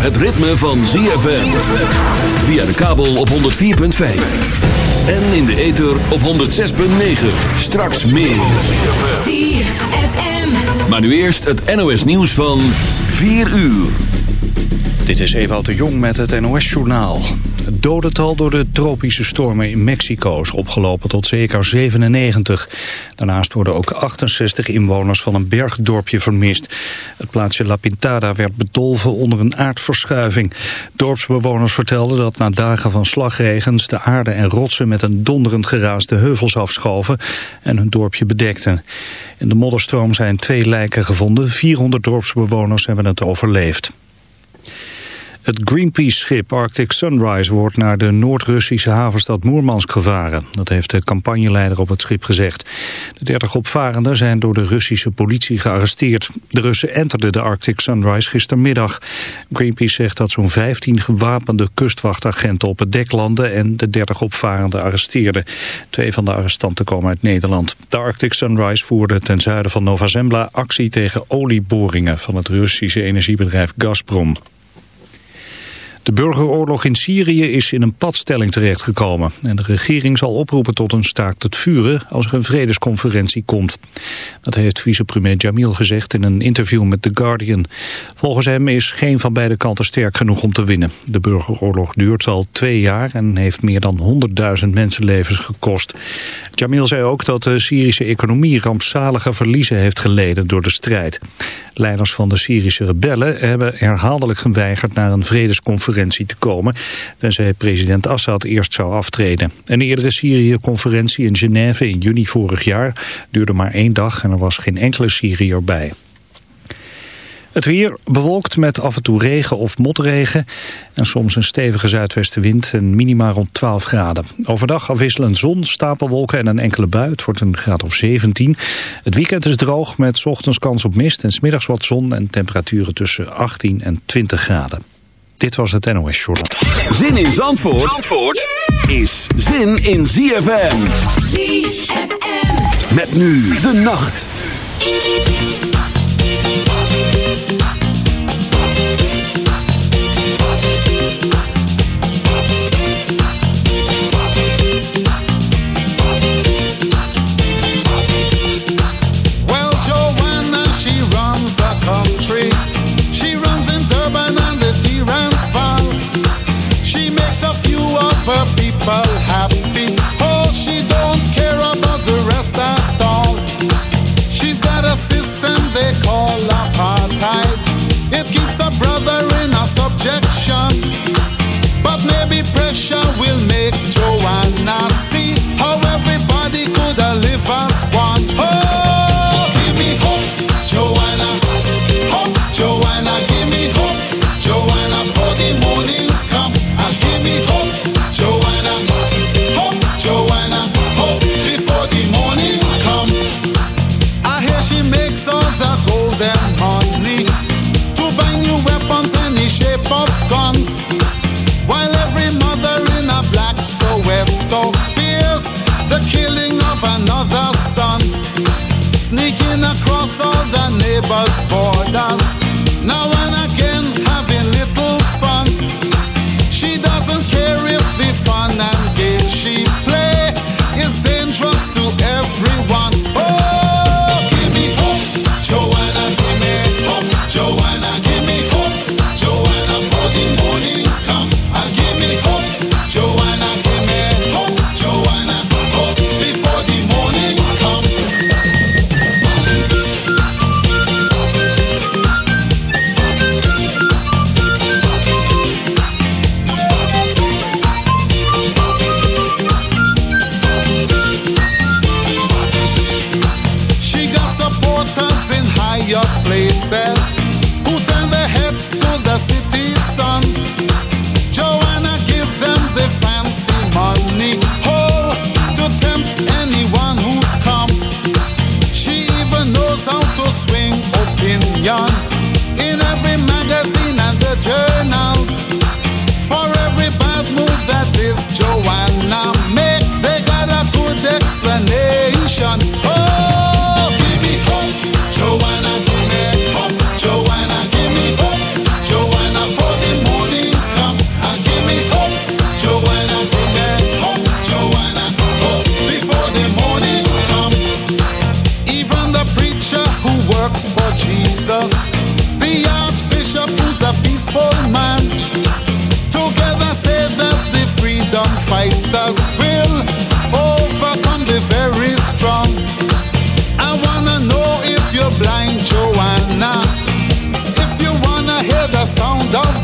het ritme van ZFM. Via de kabel op 104.5. En in de ether op 106.9. Straks meer. Maar nu eerst het NOS nieuws van 4 uur. Dit is Ewout de Jong met het NOS-journaal. Het dodental door de tropische stormen in Mexico is opgelopen tot zeker 97. Daarnaast worden ook 68 inwoners van een bergdorpje vermist. Het plaatsje La Pintada werd bedolven onder een aardverschuiving. Dorpsbewoners vertelden dat na dagen van slagregens... de aarde en rotsen met een donderend geraas de heuvels afschoven... en hun dorpje bedekten. In de modderstroom zijn twee lijken gevonden. 400 dorpsbewoners hebben het overleefd. Het Greenpeace-schip Arctic Sunrise wordt naar de Noord-Russische havenstad Moermansk gevaren. Dat heeft de campagneleider op het schip gezegd. De 30 opvarenden zijn door de Russische politie gearresteerd. De Russen enterden de Arctic Sunrise gistermiddag. Greenpeace zegt dat zo'n 15 gewapende kustwachtagenten op het dek landen en de 30 opvarenden arresteerden. Twee van de arrestanten komen uit Nederland. De Arctic Sunrise voerde ten zuiden van Nova Zembla actie tegen olieboringen van het Russische energiebedrijf Gazprom. De burgeroorlog in Syrië is in een padstelling terechtgekomen. En de regering zal oproepen tot een staakt het vuren als er een vredesconferentie komt. Dat heeft vicepremier Jamil gezegd in een interview met The Guardian. Volgens hem is geen van beide kanten sterk genoeg om te winnen. De burgeroorlog duurt al twee jaar en heeft meer dan 100.000 mensenlevens gekost. Jamil zei ook dat de Syrische economie rampzalige verliezen heeft geleden door de strijd. Leiders van de Syrische rebellen hebben herhaaldelijk geweigerd naar een vredesconferentie te komen, tenzij president Assad eerst zou aftreden. Een eerdere Syrië-conferentie in Genève in juni vorig jaar duurde maar één dag en er was geen enkele Syriër bij. Het weer bewolkt met af en toe regen of motregen en soms een stevige zuidwestenwind en minima rond 12 graden. Overdag afwisselend zon, stapelwolken en een enkele bui. Het wordt een graad of 17. Het weekend is droog met ochtends kans op mist en smiddags wat zon en temperaturen tussen 18 en 20 graden. Dit was het NOS Short. Zin in Zandvoort, Zandvoort is zin in ZFM. ZFM. Met nu de nacht.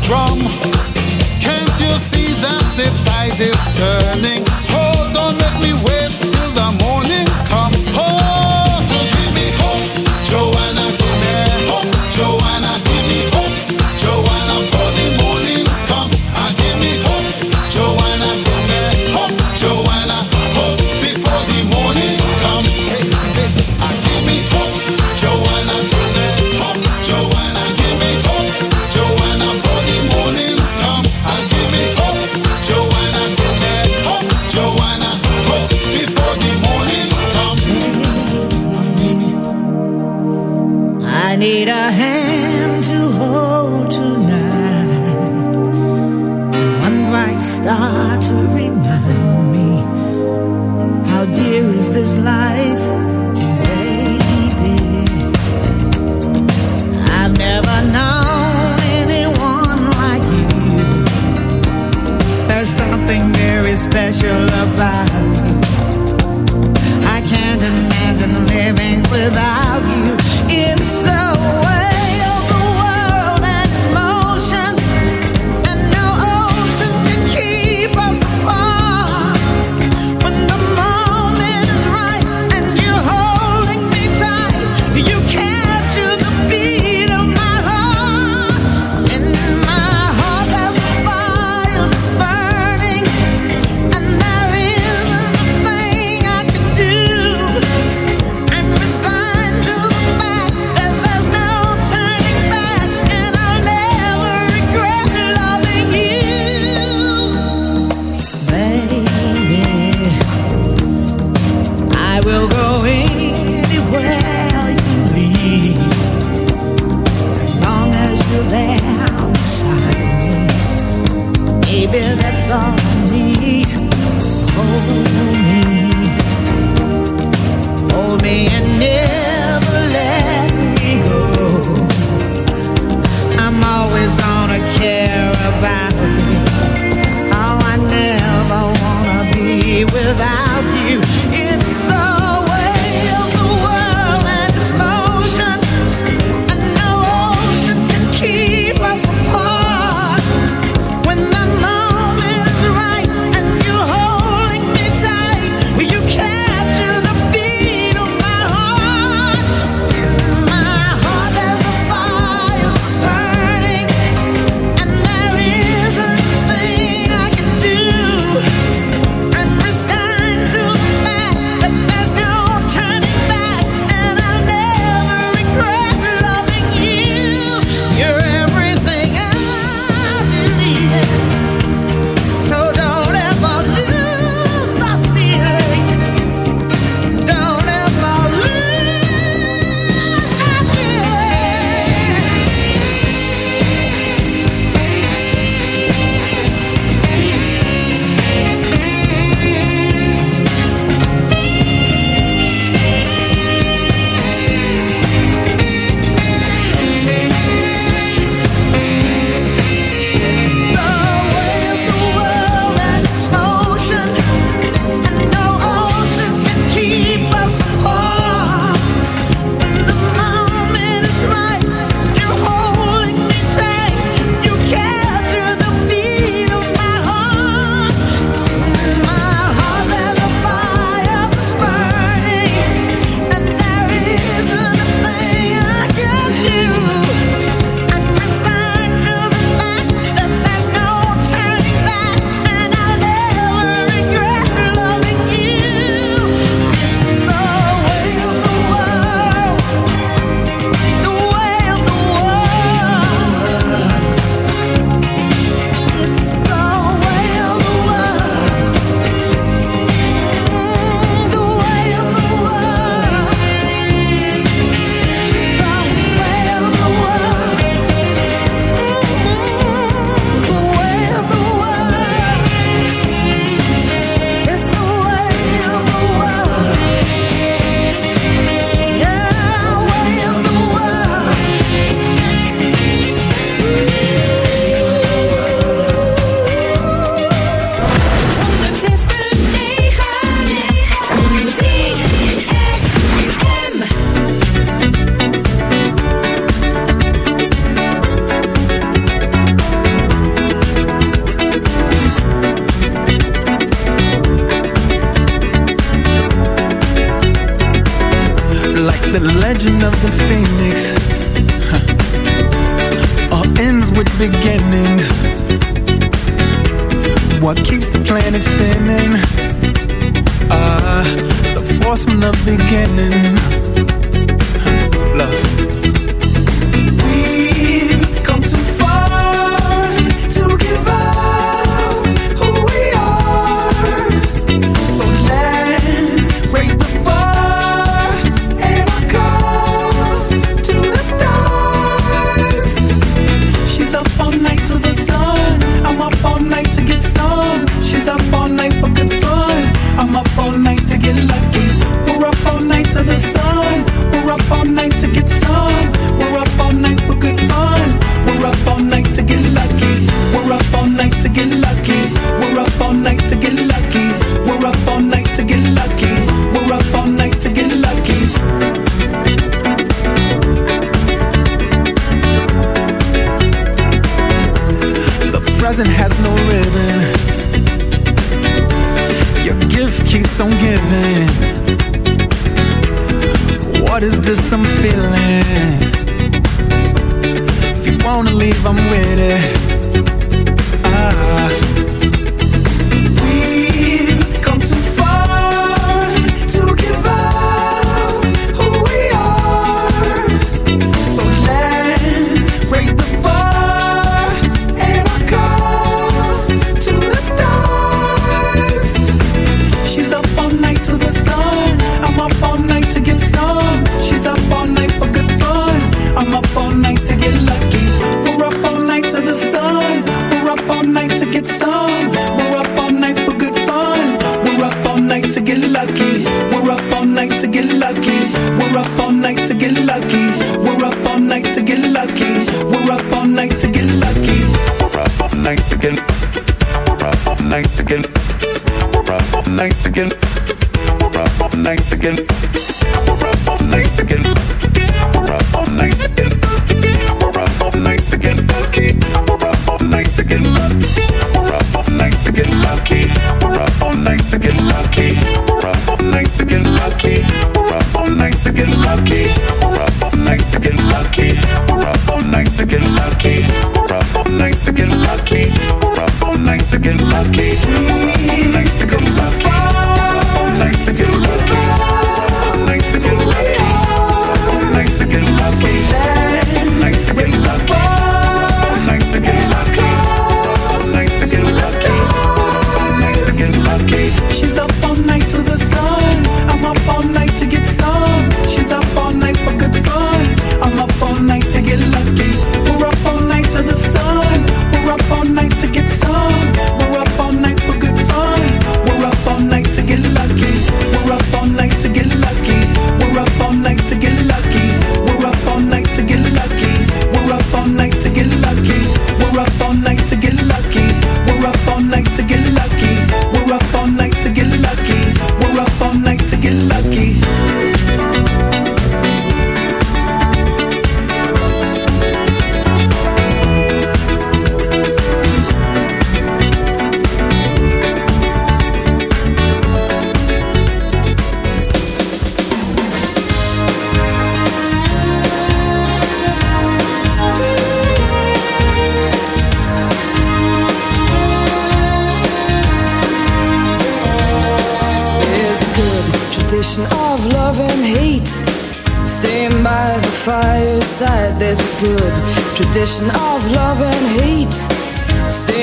Drum. Can't you see that the tide is turning?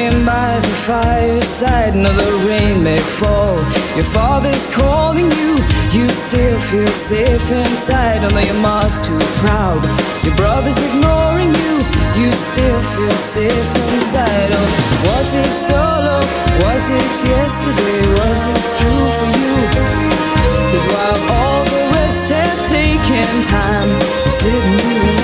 sitting by the fireside, now the rain may fall. Your father's calling you, you still feel safe inside, although your mom's too proud. Your brother's ignoring you, you still feel safe inside. Oh, was it solo? Was this yesterday? Was this true for you? Cause while all the rest have taken time, this didn't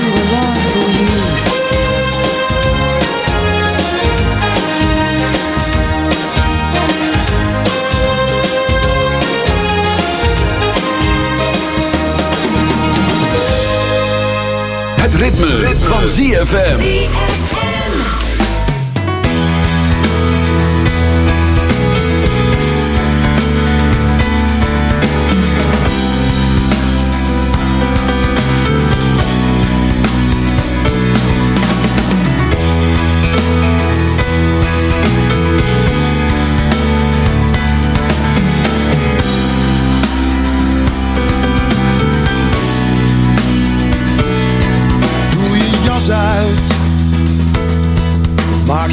ritme, ritme. van ZFM.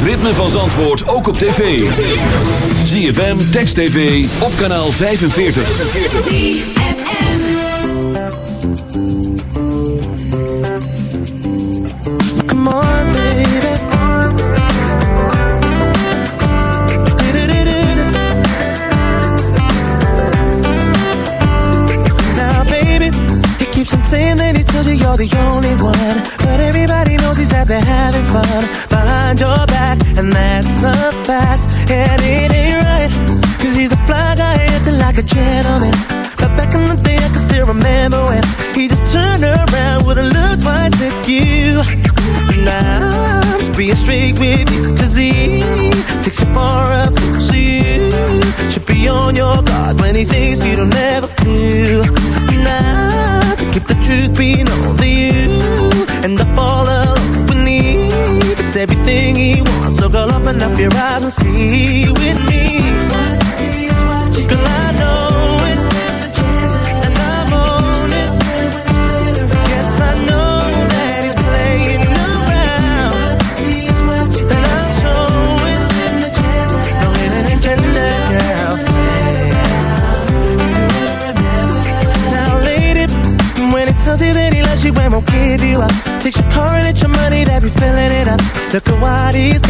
het ritme van Zandvoort ook op tv. ZFM, Text TV, op kanaal 45. ZFM. Come on, baby, he keeps on saying that he tells you you're the only one. But everybody knows he's out there having fun behind your back, and that's a fact. And it ain't right, cause he's a fly guy acting like a gentleman. But back in the day, I can still remember when he just turned around, wouldn't look twice at you. Now I'm just being straight with you, cause he takes you far up, so you should be on your guard when he thinks you don't ever do. Now to keep the truth being only you, and I fall everything he wants, so girl, open up your eyes and see with me.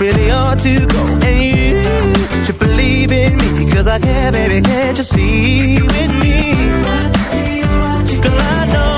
really ought to go. And you should believe in me. Cause I care, baby, can't you see with me? Girl, I know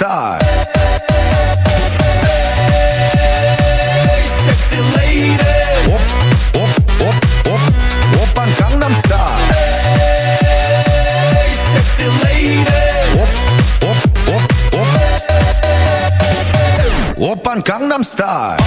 star. Op, op, op, op, op Gangnam Star. Op. Op, op, op, op. Op Gangnam Star.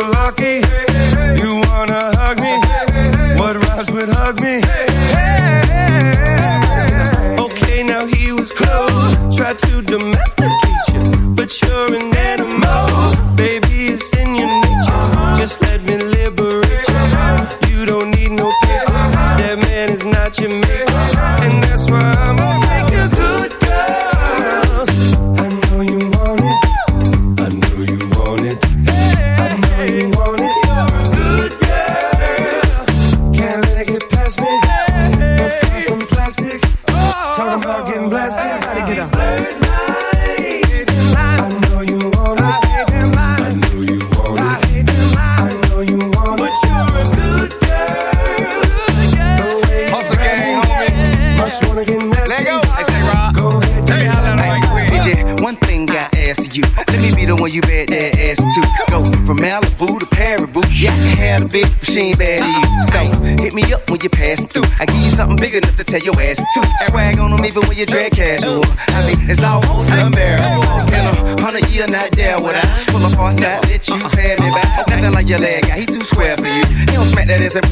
so lucky. Hey.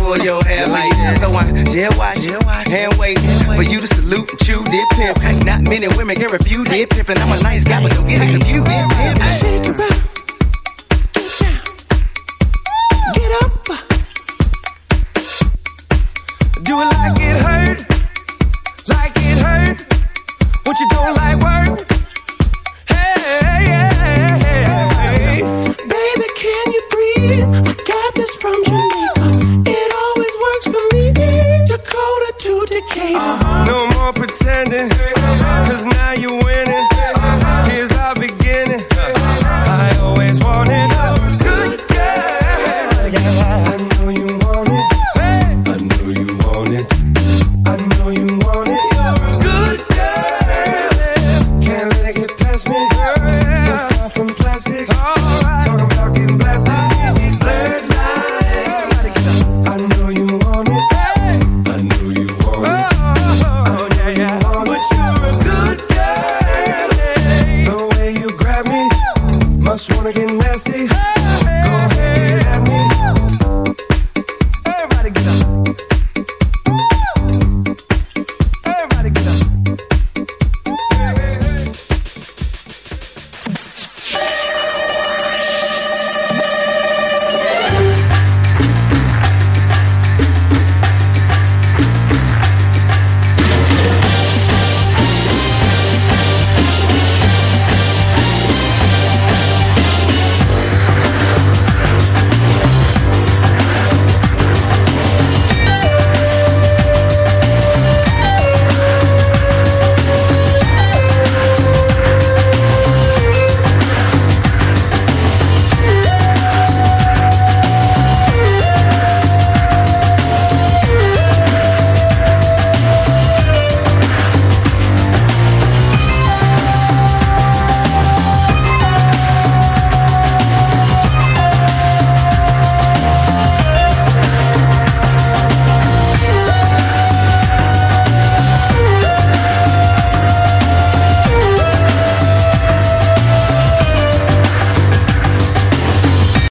pull your hair like. So I'm dead watch, and wait for you to salute and chew, dip pimp. Not many women can refuse, dip pimp. And I'm a nice guy, but don't get it confused. Cause now you